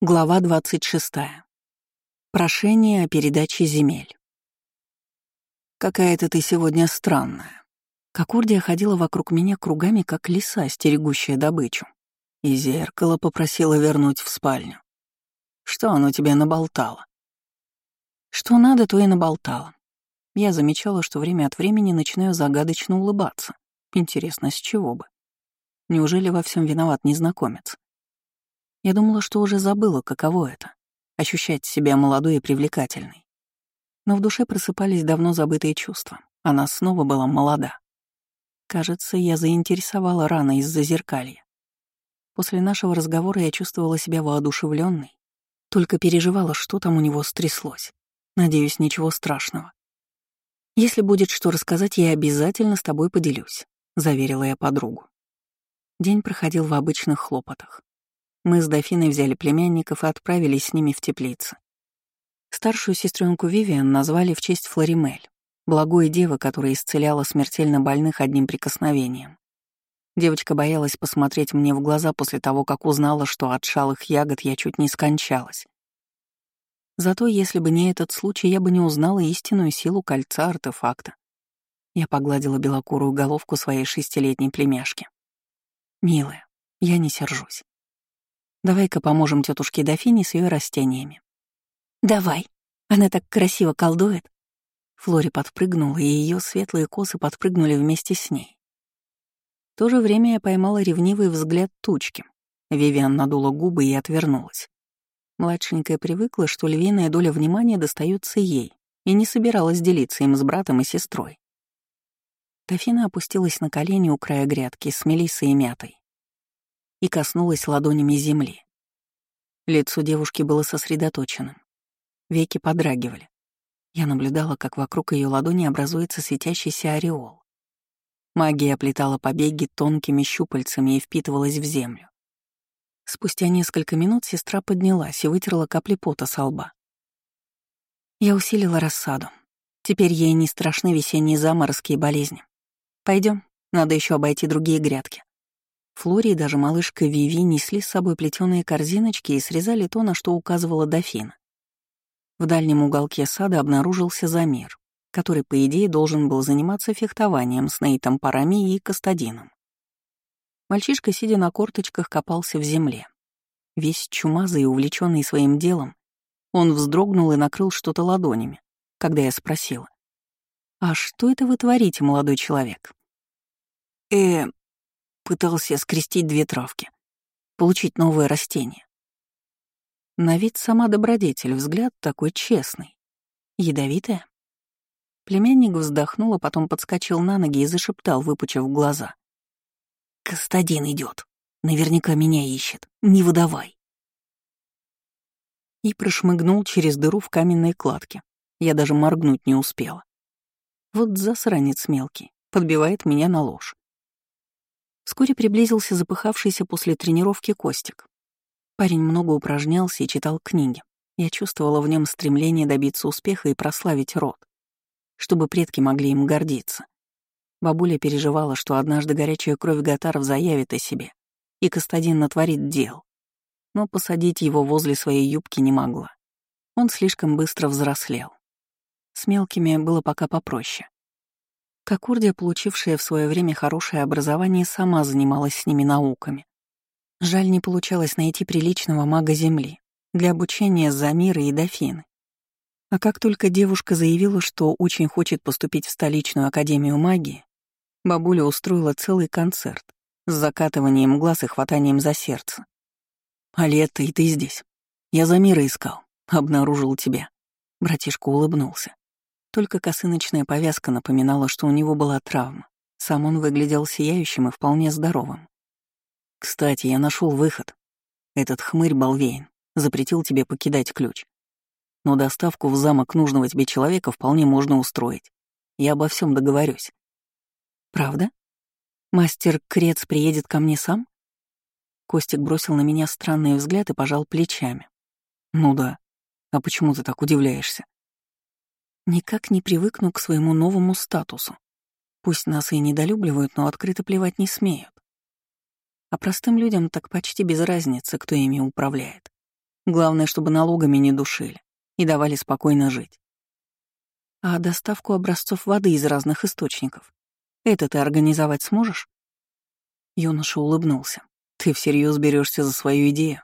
Глава 26. Прошение о передаче земель. «Какая-то ты сегодня странная». Кокурдия ходила вокруг меня кругами, как лиса, стерегущая добычу. И зеркало попросила вернуть в спальню. Что оно тебе наболтало? Что надо, то и наболтало. Я замечала, что время от времени начинаю загадочно улыбаться. Интересно, с чего бы? Неужели во всем виноват незнакомец? Я думала, что уже забыла, каково это — ощущать себя молодой и привлекательной. Но в душе просыпались давно забытые чувства. Она снова была молода. Кажется, я заинтересовала рано из-за зеркалья. После нашего разговора я чувствовала себя воодушевленной, только переживала, что там у него стряслось. Надеюсь, ничего страшного. «Если будет что рассказать, я обязательно с тобой поделюсь», — заверила я подругу. День проходил в обычных хлопотах. Мы с дофиной взяли племянников и отправились с ними в теплицы. Старшую сестренку Вивиан назвали в честь Флоримель, благой девы, которая исцеляла смертельно больных одним прикосновением. Девочка боялась посмотреть мне в глаза после того, как узнала, что от шалых ягод я чуть не скончалась. Зато если бы не этот случай, я бы не узнала истинную силу кольца артефакта. Я погладила белокурую головку своей шестилетней племяшки. «Милая, я не сержусь. Давай-ка поможем тетушке Дофине с ее растениями. Давай. Она так красиво колдует. Флори подпрыгнула, и ее светлые косы подпрыгнули вместе с ней. В то же время я поймала ревнивый взгляд тучки. Вивиан надула губы и отвернулась. Младшенькая привыкла, что львиная доля внимания достается ей, и не собиралась делиться им с братом и сестрой. Дофина опустилась на колени у края грядки с мелиссой и мятой и коснулась ладонями земли. Лицо девушки было сосредоточенным. Веки подрагивали. Я наблюдала, как вокруг ее ладони образуется светящийся ореол. Магия оплетала побеги тонкими щупальцами и впитывалась в землю. Спустя несколько минут сестра поднялась и вытерла капли пота со лба. Я усилила рассаду. Теперь ей не страшны весенние заморозки и болезни. Пойдем, надо еще обойти другие грядки. Флори и даже малышка Виви несли с собой плетеные корзиночки и срезали то, на что указывала дофина. В дальнем уголке сада обнаружился Замир, который, по идее, должен был заниматься фехтованием с Нейтом Парами и Кастадином. Мальчишка, сидя на корточках, копался в земле. Весь чумазый и увлеченный своим делом, он вздрогнул и накрыл что-то ладонями, когда я спросила. «А что это вы творите, молодой человек?» «Э, Пытался скрестить две травки. Получить новое растение. На вид сама добродетель, взгляд такой честный. Ядовитая? Племянник вздохнул, а потом подскочил на ноги и зашептал, выпучив глаза. «Кастадин идет. Наверняка меня ищет. Не выдавай». И прошмыгнул через дыру в каменной кладке. Я даже моргнуть не успела. Вот засранец мелкий, подбивает меня на ложь. Вскоре приблизился запыхавшийся после тренировки Костик. Парень много упражнялся и читал книги. Я чувствовала в нем стремление добиться успеха и прославить род, чтобы предки могли им гордиться. Бабуля переживала, что однажды горячая кровь Гатаров заявит о себе, и Кастадин натворит дел. Но посадить его возле своей юбки не могла. Он слишком быстро взрослел. С мелкими было пока попроще. Кокурдия, получившая в свое время хорошее образование, сама занималась с ними науками. Жаль, не получалось найти приличного мага Земли для обучения Замира и Дофины. А как только девушка заявила, что очень хочет поступить в столичную академию магии, бабуля устроила целый концерт с закатыванием глаз и хватанием за сердце. «А лето, и ты здесь. Я Замира искал. Обнаружил тебя». Братишка улыбнулся. Только косыночная повязка напоминала, что у него была травма. Сам он выглядел сияющим и вполне здоровым. «Кстати, я нашел выход. Этот хмырь Балвейн запретил тебе покидать ключ. Но доставку в замок нужного тебе человека вполне можно устроить. Я обо всем договорюсь». «Правда? Мастер Крец приедет ко мне сам?» Костик бросил на меня странный взгляд и пожал плечами. «Ну да. А почему ты так удивляешься?» Никак не привыкну к своему новому статусу. Пусть нас и недолюбливают, но открыто плевать не смеют. А простым людям так почти без разницы, кто ими управляет. Главное, чтобы налогами не душили и давали спокойно жить. А доставку образцов воды из разных источников? Это ты организовать сможешь? Юноша улыбнулся. Ты всерьез берешься за свою идею?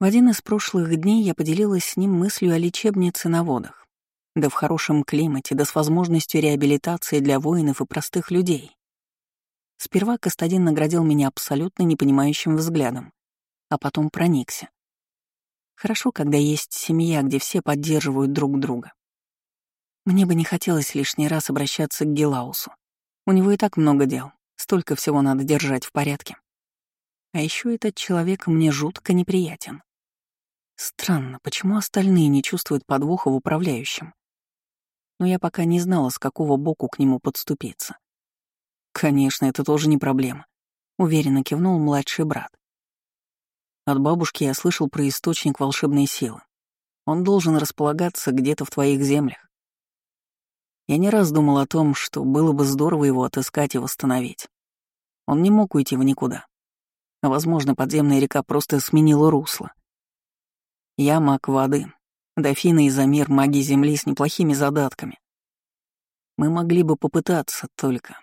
В один из прошлых дней я поделилась с ним мыслью о лечебнице на водах. Да в хорошем климате, да с возможностью реабилитации для воинов и простых людей. Сперва Кастадин наградил меня абсолютно непонимающим взглядом, а потом проникся. Хорошо, когда есть семья, где все поддерживают друг друга. Мне бы не хотелось лишний раз обращаться к Гелаусу. У него и так много дел, столько всего надо держать в порядке. А еще этот человек мне жутко неприятен. Странно, почему остальные не чувствуют подвоха в управляющем? Но я пока не знала, с какого боку к нему подступиться. Конечно, это тоже не проблема, уверенно кивнул младший брат. От бабушки я слышал про источник волшебной силы. Он должен располагаться где-то в твоих землях. Я не раз думал о том, что было бы здорово его отыскать и восстановить. Он не мог уйти в никуда. Возможно, подземная река просто сменила русло. Я маг воды, дофина и замир маги Земли с неплохими задатками. Мы могли бы попытаться, только...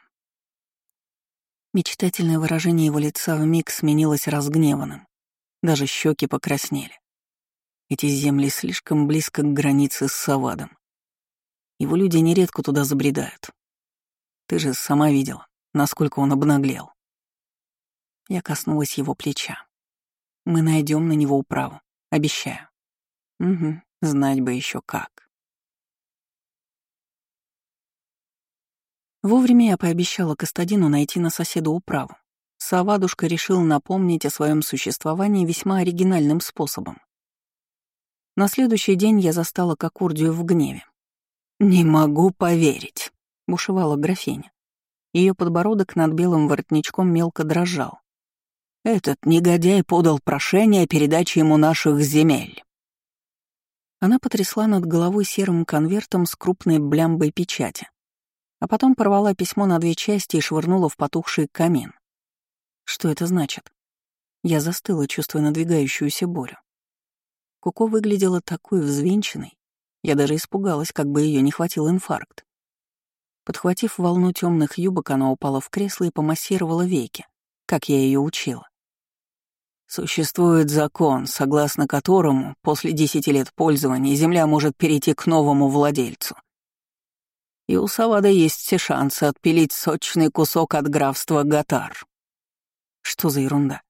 Мечтательное выражение его лица вмиг сменилось разгневанным. Даже щеки покраснели. Эти земли слишком близко к границе с Савадом. Его люди нередко туда забредают. Ты же сама видела, насколько он обнаглел. Я коснулась его плеча. Мы найдем на него управу, обещаю. Угу, знать бы еще как. Вовремя я пообещала Кастадину найти на соседа управу. Савадушка решил напомнить о своем существовании весьма оригинальным способом. На следующий день я застала Кокурдию в гневе. «Не могу поверить», — бушевала графиня. Ее подбородок над белым воротничком мелко дрожал. «Этот негодяй подал прошение о передаче ему наших земель». Она потрясла над головой серым конвертом с крупной блямбой печати, а потом порвала письмо на две части и швырнула в потухший камин. Что это значит? Я застыла, чувствуя надвигающуюся бурю. Коко выглядела такой взвинченной. Я даже испугалась, как бы ее не хватил инфаркт. Подхватив волну темных юбок, она упала в кресло и помассировала веки, как я ее учила. Существует закон, согласно которому после десяти лет пользования земля может перейти к новому владельцу. И у Савада есть все шансы отпилить сочный кусок от графства Гатар. Что за ерунда?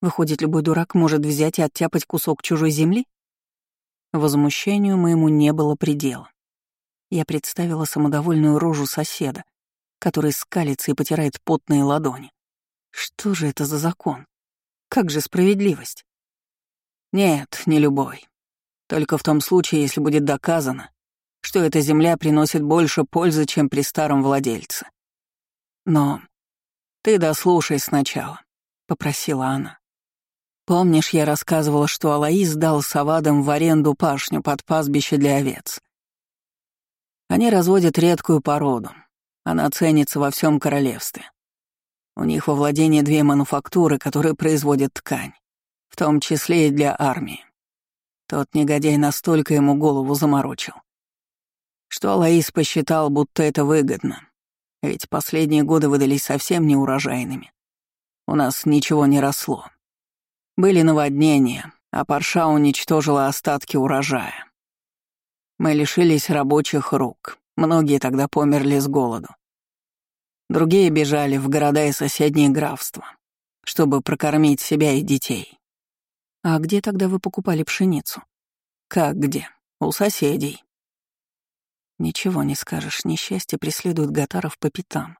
Выходит, любой дурак может взять и оттяпать кусок чужой земли? Возмущению моему не было предела. Я представила самодовольную рожу соседа, который скалится и потирает потные ладони. Что же это за закон? Как же справедливость? Нет, не любой. Только в том случае, если будет доказано, что эта земля приносит больше пользы, чем при старом владельце. Но ты дослушай сначала. — попросила она. «Помнишь, я рассказывала, что Алаис дал Савадам в аренду пашню под пастбище для овец? Они разводят редкую породу. Она ценится во всем королевстве. У них во владении две мануфактуры, которые производят ткань, в том числе и для армии. Тот негодяй настолько ему голову заморочил, что Алаис посчитал, будто это выгодно, ведь последние годы выдались совсем неурожайными. У нас ничего не росло. Были наводнения, а парша уничтожила остатки урожая. Мы лишились рабочих рук, многие тогда померли с голоду. Другие бежали в города и соседние графства, чтобы прокормить себя и детей. А где тогда вы покупали пшеницу? Как где? У соседей. Ничего не скажешь, несчастье преследует Гатаров по пятам.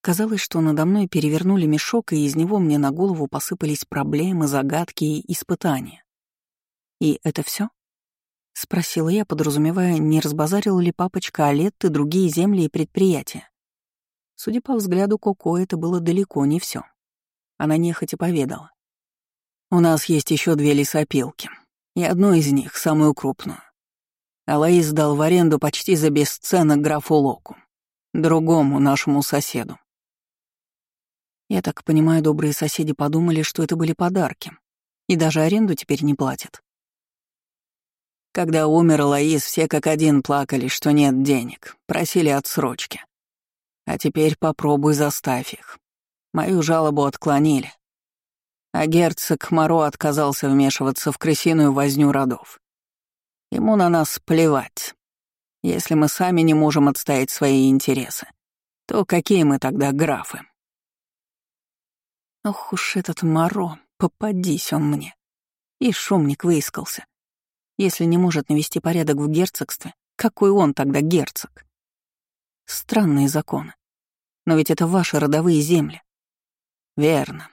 Казалось, что надо мной перевернули мешок, и из него мне на голову посыпались проблемы, загадки и испытания. «И это все? спросила я, подразумевая, не разбазарил ли папочка Олет другие земли и предприятия. Судя по взгляду Коко, это было далеко не все. Она нехотя поведала. «У нас есть еще две лесопилки, и одну из них, самую крупную. Алаис дал в аренду почти за бесценок графу Локу, другому нашему соседу. Я так понимаю, добрые соседи подумали, что это были подарки. И даже аренду теперь не платят. Когда умер Лаис, все как один плакали, что нет денег, просили отсрочки. А теперь попробуй заставь их. Мою жалобу отклонили. А герцог Моро отказался вмешиваться в крысиную возню родов. Ему на нас плевать. Если мы сами не можем отстоять свои интересы, то какие мы тогда графы? Ох уж этот Моро, попадись он мне. И шумник выискался. Если не может навести порядок в герцогстве, какой он тогда герцог? Странные законы. Но ведь это ваши родовые земли. Верно.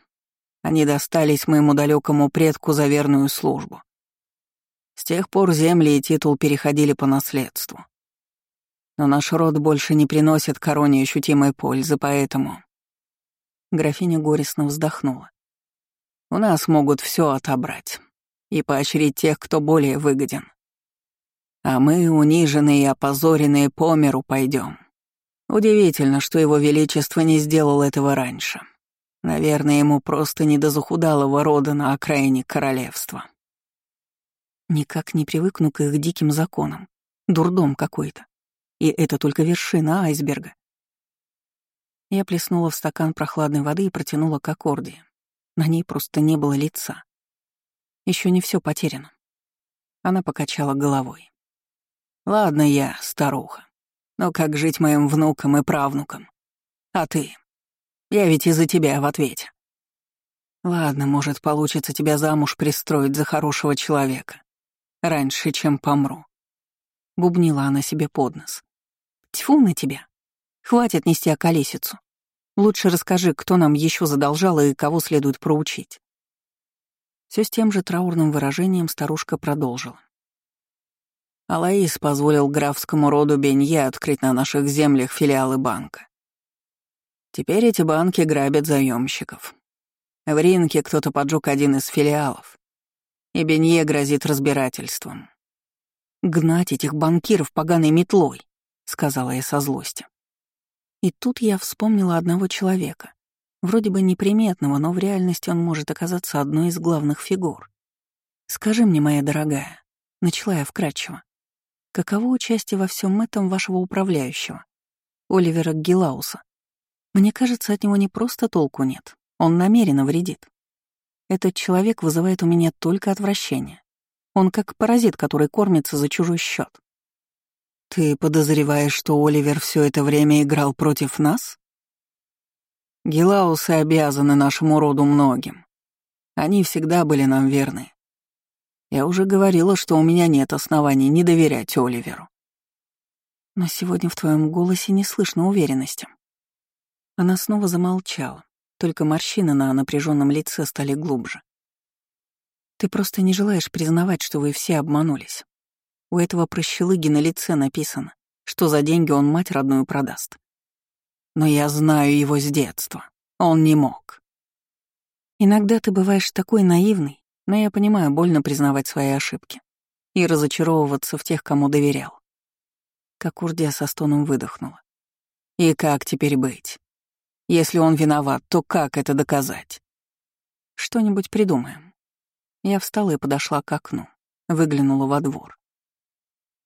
Они достались моему далекому предку за верную службу. С тех пор земли и титул переходили по наследству. Но наш род больше не приносит короне ощутимой пользы, поэтому... Графиня горестно вздохнула. У нас могут все отобрать и поощрить тех, кто более выгоден. А мы, униженные и опозоренные, по миру пойдем. Удивительно, что его величество не сделал этого раньше. Наверное, ему просто не до захудалого рода на окраине королевства. Никак не привыкну к их диким законам. Дурдом какой-то. И это только вершина айсберга. Я плеснула в стакан прохладной воды и протянула к аккорде. На ней просто не было лица. Еще не все потеряно. Она покачала головой. «Ладно я, старуха, но как жить моим внукам и правнукам? А ты? Я ведь из-за тебя в ответе. Ладно, может, получится тебя замуж пристроить за хорошего человека. Раньше, чем помру. Бубнила она себе под нос. Тьфу на тебя. Хватит нести околесицу. Лучше расскажи, кто нам еще задолжал и кого следует проучить. Все с тем же траурным выражением старушка продолжила. Алаис позволил графскому роду Бенье открыть на наших землях филиалы банка. Теперь эти банки грабят заемщиков. В Ринке кто-то поджег один из филиалов, и Бенье грозит разбирательством. «Гнать этих банкиров поганой метлой», — сказала я со злости. И тут я вспомнила одного человека, вроде бы неприметного, но в реальности он может оказаться одной из главных фигур. «Скажи мне, моя дорогая», — начала я вкратчиво, «каково участие во всем этом вашего управляющего, Оливера Гилауса? Мне кажется, от него не просто толку нет, он намеренно вредит. Этот человек вызывает у меня только отвращение. Он как паразит, который кормится за чужой счет. Ты подозреваешь, что Оливер все это время играл против нас? Гелаусы обязаны нашему роду многим. Они всегда были нам верны. Я уже говорила, что у меня нет оснований не доверять Оливеру. Но сегодня в твоем голосе не слышно уверенности. Она снова замолчала, только морщины на напряженном лице стали глубже. Ты просто не желаешь признавать, что вы все обманулись. У этого прощелыги на лице написано, что за деньги он мать родную продаст. Но я знаю его с детства. Он не мог. Иногда ты бываешь такой наивный, но я понимаю, больно признавать свои ошибки и разочаровываться в тех, кому доверял. Как Урдия со стоном выдохнула. И как теперь быть? Если он виноват, то как это доказать? Что-нибудь придумаем. Я встала и подошла к окну, выглянула во двор.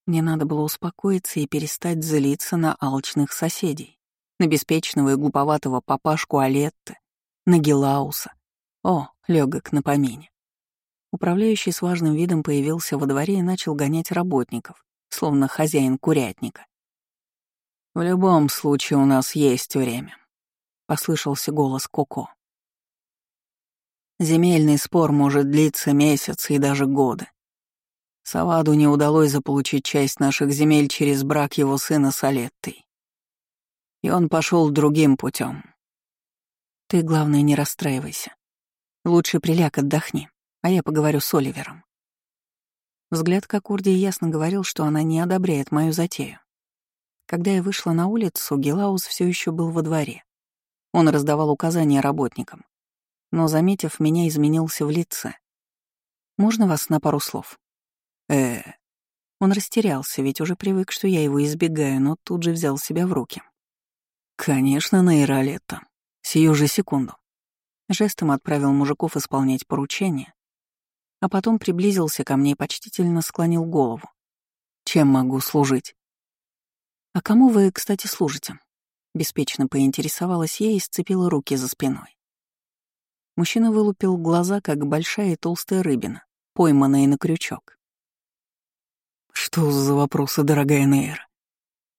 Мне надо было успокоиться и перестать злиться на алчных соседей, на беспечного и глуповатого папашку Алетты, на Гелауса. О, легок на помине. Управляющий с важным видом появился во дворе и начал гонять работников, словно хозяин курятника. «В любом случае у нас есть время», — послышался голос Коко. «Земельный спор может длиться месяцы и даже годы. Саваду не удалось заполучить часть наших земель через брак его сына с Алеттой. И он пошел другим путем. Ты, главное, не расстраивайся. Лучше приляг, отдохни, а я поговорю с Оливером. Взгляд Кокурди ясно говорил, что она не одобряет мою затею. Когда я вышла на улицу, Гелаус все еще был во дворе. Он раздавал указания работникам. Но, заметив меня, изменился в лице. «Можно вас на пару слов?» э Он растерялся, ведь уже привык, что я его избегаю, но тут же взял себя в руки. «Конечно, Нейролетта. Сию же секунду». Жестом отправил мужиков исполнять поручение, а потом приблизился ко мне и почтительно склонил голову. «Чем могу служить?» «А кому вы, кстати, служите?» Беспечно поинтересовалась я и сцепила руки за спиной. Мужчина вылупил глаза, как большая и толстая рыбина, пойманная на крючок. «Что за вопросы, дорогая Нейра?»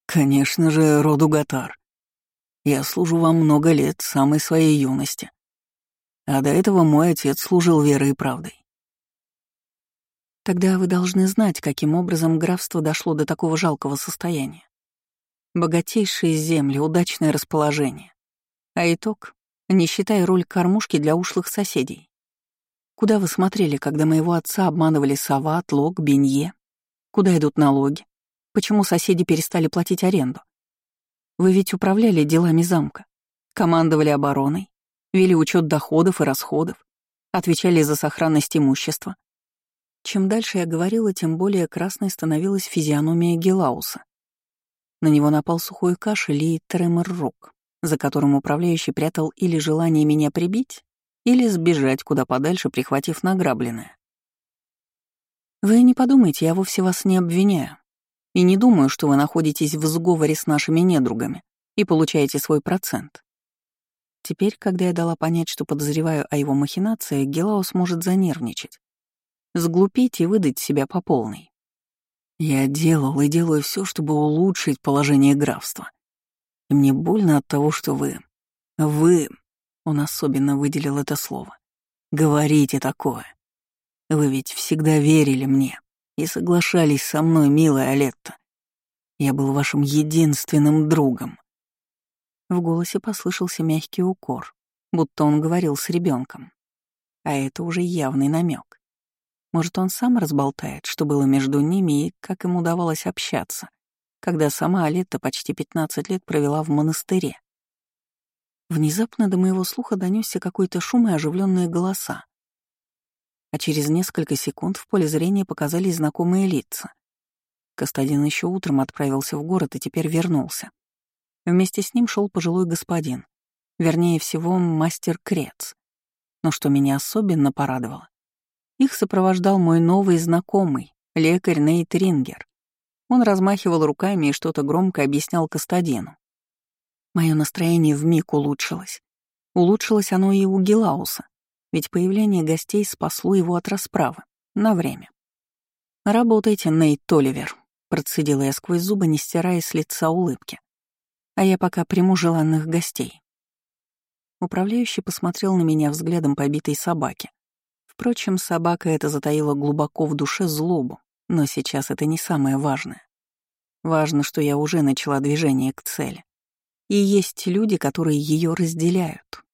«Конечно же, роду Гатар. Я служу вам много лет, самой своей юности. А до этого мой отец служил верой и правдой. Тогда вы должны знать, каким образом графство дошло до такого жалкого состояния. Богатейшие земли, удачное расположение. А итог — не считая роль кормушки для ушлых соседей. Куда вы смотрели, когда моего отца обманывали Сават, Лог, Бенье? Куда идут налоги? Почему соседи перестали платить аренду? Вы ведь управляли делами замка, командовали обороной, вели учет доходов и расходов, отвечали за сохранность имущества. Чем дальше я говорила, тем более красной становилась физиономия Гелауса. На него напал сухой кашель и тремор рук, за которым управляющий прятал или желание меня прибить, или сбежать куда подальше, прихватив награбленное. Вы не подумайте, я вовсе вас не обвиняю. И не думаю, что вы находитесь в сговоре с нашими недругами и получаете свой процент. Теперь, когда я дала понять, что подозреваю о его махинациях, Гелаус может занервничать, сглупить и выдать себя по полной. Я делал и делаю все, чтобы улучшить положение графства. И мне больно от того, что вы... Вы... Он особенно выделил это слово. Говорите такое. Вы ведь всегда верили мне и соглашались со мной, милая Алетта. Я был вашим единственным другом. В голосе послышался мягкий укор, будто он говорил с ребенком. А это уже явный намек. Может, он сам разболтает, что было между ними и как им удавалось общаться, когда сама Алетта почти 15 лет провела в монастыре. Внезапно до моего слуха донесся какой-то шум и оживленные голоса. А через несколько секунд в поле зрения показались знакомые лица. Кастадин еще утром отправился в город и теперь вернулся. Вместе с ним шел пожилой господин, вернее всего, мастер Крец. Но что меня особенно порадовало, их сопровождал мой новый знакомый, лекарь Нейт Рингер. Он размахивал руками и что-то громко объяснял Кастадину. Мое настроение вмиг улучшилось. Улучшилось оно и у Гелауса, ведь появление гостей спасло его от расправы. На время. «Работайте, Нейт Толивер», — процедила я сквозь зубы, не стирая с лица улыбки. «А я пока приму желанных гостей». Управляющий посмотрел на меня взглядом побитой собаки. Впрочем, собака эта затаила глубоко в душе злобу, но сейчас это не самое важное. Важно, что я уже начала движение к цели. И есть люди, которые ее разделяют.